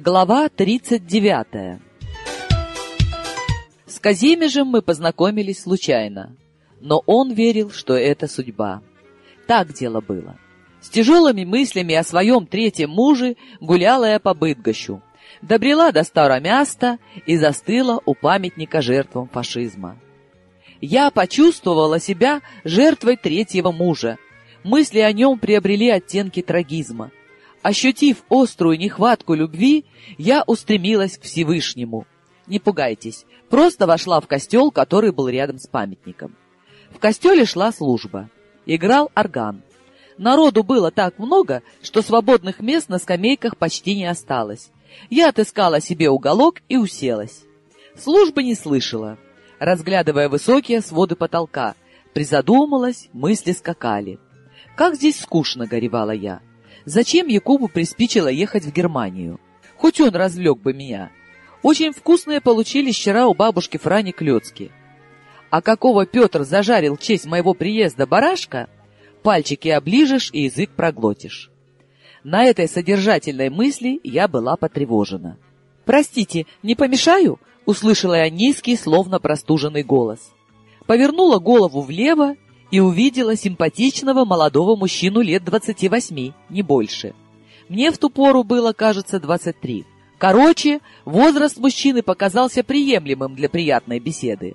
Глава 39 С Казимежем мы познакомились случайно, но он верил, что это судьба. Так дело было. С тяжелыми мыслями о своем третьем муже гуляла я по Быдгощу, добрела до Старомяста и застыла у памятника жертвам фашизма. Я почувствовала себя жертвой третьего мужа. Мысли о нем приобрели оттенки трагизма. Ощутив острую нехватку любви, я устремилась к Всевышнему. Не пугайтесь, просто вошла в костел, который был рядом с памятником. В костеле шла служба. Играл орган. Народу было так много, что свободных мест на скамейках почти не осталось. Я отыскала себе уголок и уселась. Службы не слышала. Разглядывая высокие своды потолка, призадумалась, мысли скакали. Как здесь скучно, горевала я. Зачем Якубу приспичило ехать в Германию? Хоть он развлек бы меня. Очень вкусные получились вчера у бабушки Франи Клёцки. А какого Петр зажарил честь моего приезда барашка, пальчики оближешь и язык проглотишь. На этой содержательной мысли я была потревожена. «Простите, не помешаю?» — услышала я низкий, словно простуженный голос. Повернула голову влево и увидела симпатичного молодого мужчину лет двадцати восьми, не больше. Мне в ту пору было, кажется, двадцать три. Короче, возраст мужчины показался приемлемым для приятной беседы.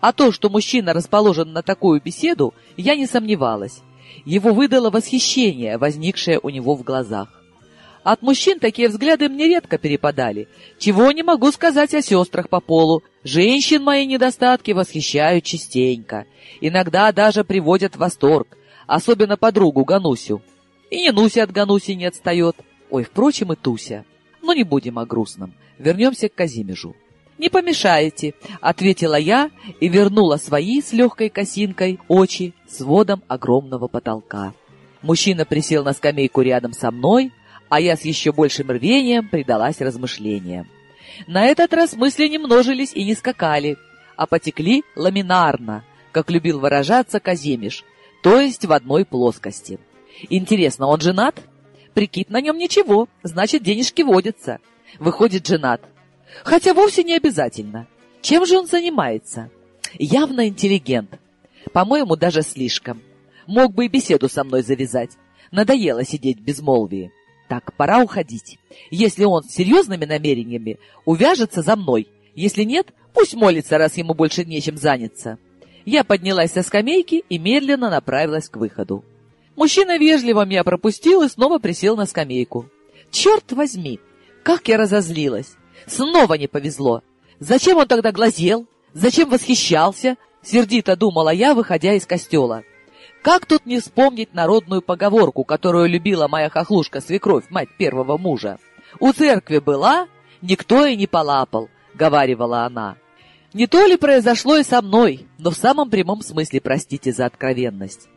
А то, что мужчина расположен на такую беседу, я не сомневалась. Его выдало восхищение, возникшее у него в глазах. От мужчин такие взгляды мне редко перепадали. Чего не могу сказать о сестрах по полу. Женщин мои недостатки восхищают частенько. Иногда даже приводят в восторг. Особенно подругу Ганусю. И не Нуся от Гануси не отстает. Ой, впрочем, и Туся. Но не будем о грустном. Вернемся к Казимежу. «Не помешаете», — ответила я и вернула свои с легкой косинкой очи с водом огромного потолка. Мужчина присел на скамейку рядом со мной, а я с еще большим рвением предалась размышлениям. На этот раз мысли не множились и не скакали, а потекли ламинарно, как любил выражаться Казимиш, то есть в одной плоскости. Интересно, он женат? Прикид на нем ничего, значит, денежки водятся. Выходит, женат. Хотя вовсе не обязательно. Чем же он занимается? Явно интеллигент. По-моему, даже слишком. Мог бы и беседу со мной завязать. Надоело сидеть в безмолвии. Так, пора уходить. Если он с серьезными намерениями, увяжется за мной. Если нет, пусть молится, раз ему больше нечем заняться. Я поднялась со скамейки и медленно направилась к выходу. Мужчина вежливо меня пропустил и снова присел на скамейку. Черт возьми, как я разозлилась! Снова не повезло! Зачем он тогда глазел? Зачем восхищался? Сердито думала я, выходя из костела. Как тут не вспомнить народную поговорку, которую любила моя хохлушка-свекровь, мать первого мужа? «У церкви была, никто и не полапал», — говаривала она. Не то ли произошло и со мной, но в самом прямом смысле простите за откровенность.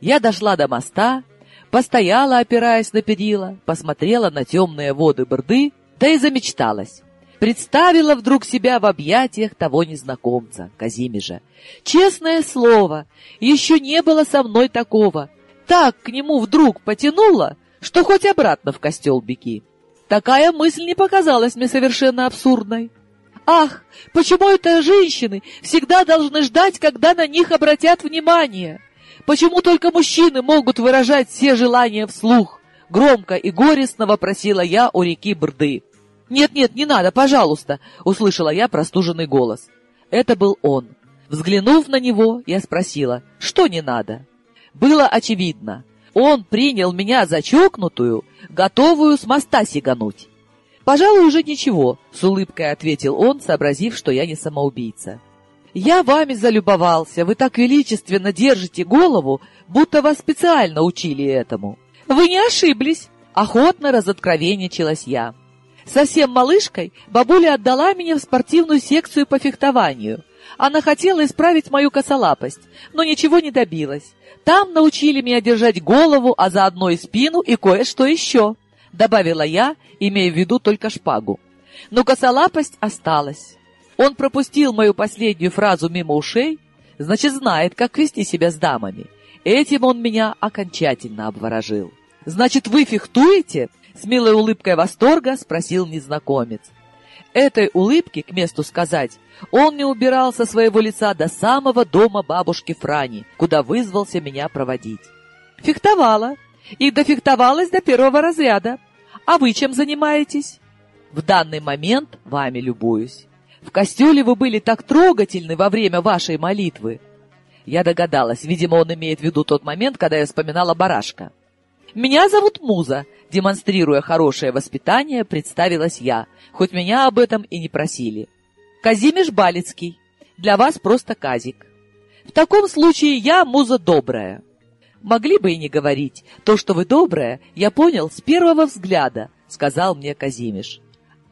Я дошла до моста, постояла, опираясь на перила, посмотрела на темные воды Брды, да и замечталась представила вдруг себя в объятиях того незнакомца, Казимежа. Честное слово, еще не было со мной такого. Так к нему вдруг потянуло, что хоть обратно в костел беги. Такая мысль не показалась мне совершенно абсурдной. Ах, почему это женщины всегда должны ждать, когда на них обратят внимание? Почему только мужчины могут выражать все желания вслух? Громко и горестно вопросила я у реки Брды. «Нет-нет, не надо, пожалуйста!» — услышала я простуженный голос. Это был он. Взглянув на него, я спросила, что не надо. Было очевидно. Он принял меня за чокнутую, готовую с моста сигануть. «Пожалуй, уже ничего», — с улыбкой ответил он, сообразив, что я не самоубийца. «Я вами залюбовался, вы так величественно держите голову, будто вас специально учили этому». «Вы не ошиблись», — охотно разоткровенничалась я. Совсем малышкой бабуля отдала меня в спортивную секцию по фехтованию. Она хотела исправить мою косолапость, но ничего не добилась. Там научили меня держать голову, а заодно и спину, и кое-что еще, — добавила я, имея в виду только шпагу. Но косолапость осталась. Он пропустил мою последнюю фразу мимо ушей, значит, знает, как вести себя с дамами. Этим он меня окончательно обворожил. «Значит, вы фехтуете?» С милой улыбкой восторга спросил незнакомец. Этой улыбки, к месту сказать, он не убирал со своего лица до самого дома бабушки Франи, куда вызвался меня проводить. Фехтовала. И дофехтовалась до первого разряда. А вы чем занимаетесь? В данный момент вами любуюсь. В костеле вы были так трогательны во время вашей молитвы. Я догадалась, видимо, он имеет в виду тот момент, когда я вспоминала барашка. Меня зовут Муза, демонстрируя хорошее воспитание, представилась я, хоть меня об этом и не просили. Казимиш Балицкий. Для вас просто Казик. В таком случае я Муза добрая. Могли бы и не говорить. То, что вы добрая, я понял с первого взгляда, сказал мне Казимиш.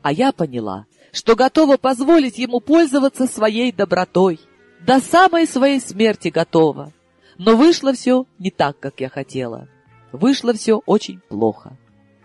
А я поняла, что готова позволить ему пользоваться своей добротой. До самой своей смерти готова. Но вышло все не так, как я хотела. Вышло все очень плохо.